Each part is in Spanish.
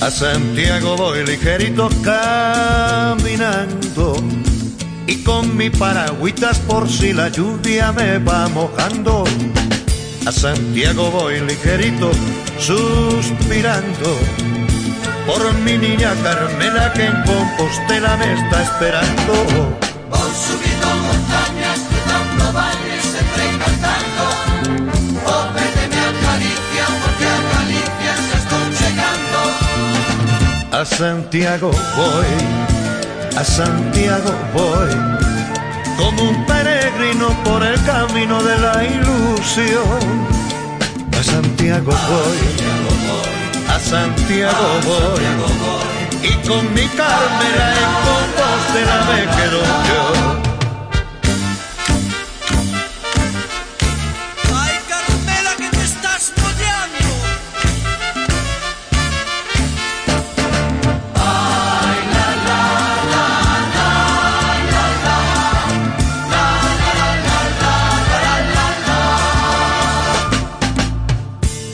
A Santiago voy ligerito caminando y con mi paragüitas por si la lluvia me va mojando. A Santiago voy ligerito suspirando por mi niña Carmela que en Compostela me está esperando. Voy subiendo montañas, A Santiago voy, a Santiago voy, como un peregrino por el camino de la ilusión. A Santiago voy, a Santiago voy, y con mi Carmela en Compostela me quedo yo.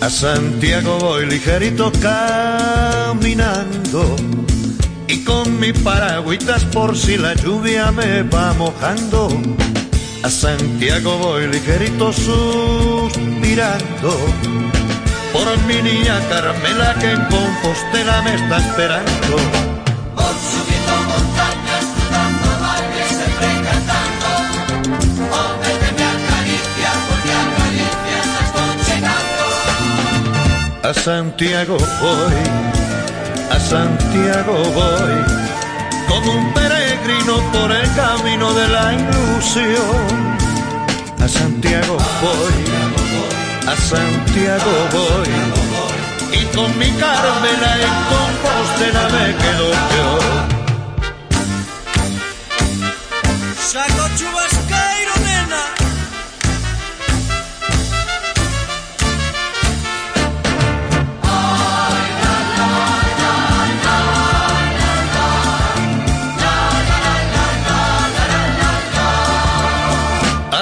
A Santiago voy ligerito caminando y con mi paragüitas por si la lluvia me va mojando. A Santiago voy ligerito suspirando por mi niña Carmela que en Compostela me está esperando. A Santiago voy, a Santiago voy, como un peregrino por el camino de la ilusión. A Santiago voy, a Santiago voy, y con mi Carmela en Compostela me quedo yo. ¡Saco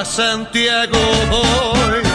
Santiago voy.